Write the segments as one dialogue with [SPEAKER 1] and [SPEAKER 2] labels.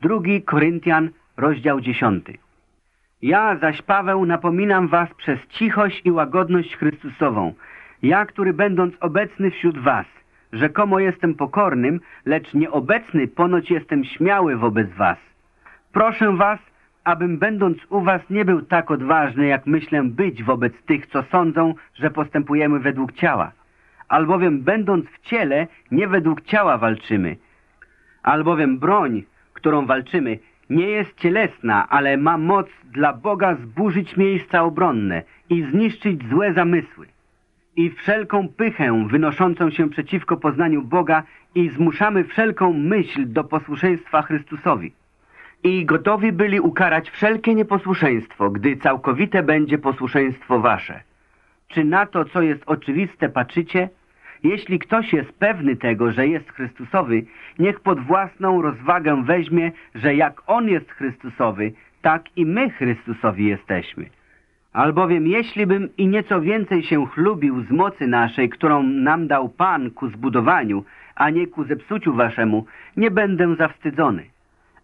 [SPEAKER 1] Drugi Koryntian, rozdział 10. Ja zaś Paweł napominam was przez cichość i łagodność Chrystusową, ja, który będąc obecny wśród was, rzekomo jestem pokornym, lecz nieobecny ponoć jestem śmiały wobec was. Proszę was, abym będąc u was nie był tak odważny, jak myślę być wobec tych, co sądzą, że postępujemy według ciała. Albowiem będąc w ciele, nie według ciała walczymy. Albowiem broń, którą walczymy, nie jest cielesna, ale ma moc dla Boga zburzyć miejsca obronne i zniszczyć złe zamysły. I wszelką pychę wynoszącą się przeciwko poznaniu Boga i zmuszamy wszelką myśl do posłuszeństwa Chrystusowi. I gotowi byli ukarać wszelkie nieposłuszeństwo, gdy całkowite będzie posłuszeństwo wasze. Czy na to, co jest oczywiste, patrzycie? Jeśli ktoś jest pewny tego, że jest Chrystusowy, niech pod własną rozwagę weźmie, że jak On jest Chrystusowy, tak i my Chrystusowi jesteśmy. Albowiem jeśli bym i nieco więcej się chlubił z mocy naszej, którą nam dał Pan ku zbudowaniu, a nie ku zepsuciu waszemu, nie będę zawstydzony.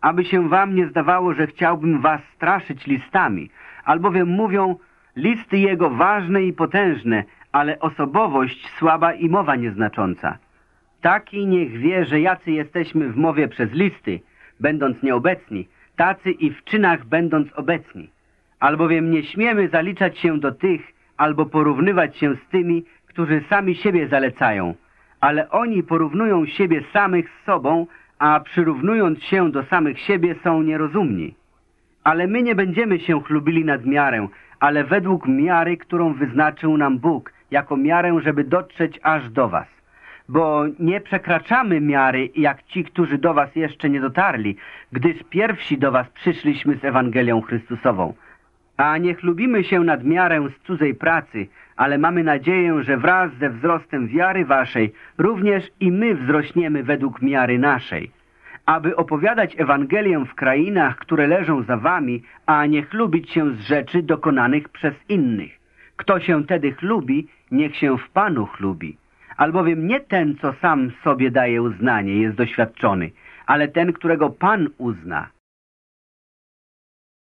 [SPEAKER 1] Aby się wam nie zdawało, że chciałbym was straszyć listami, albowiem mówią, listy jego ważne i potężne, ale osobowość słaba i mowa nieznacząca. Taki niech wie, że jacy jesteśmy w mowie przez listy, będąc nieobecni, tacy i w czynach będąc obecni. Albowiem nie śmiemy zaliczać się do tych, albo porównywać się z tymi, którzy sami siebie zalecają, ale oni porównują siebie samych z sobą, a przyrównując się do samych siebie są nierozumni. Ale my nie będziemy się chlubili nad miarę, ale według miary, którą wyznaczył nam Bóg, jako miarę, żeby dotrzeć aż do was. Bo nie przekraczamy miary, jak ci, którzy do was jeszcze nie dotarli, gdyż pierwsi do was przyszliśmy z Ewangelią Chrystusową. A nie chlubimy się nad miarę z cudzej pracy, ale mamy nadzieję, że wraz ze wzrostem wiary waszej również i my wzrośniemy według miary naszej. Aby opowiadać Ewangelię w krainach, które leżą za wami, a nie chlubić się z rzeczy dokonanych przez innych. Kto się tedy chlubi, niech się w Panu chlubi. Albowiem nie ten, co sam sobie daje uznanie, jest doświadczony, ale ten, którego Pan uzna.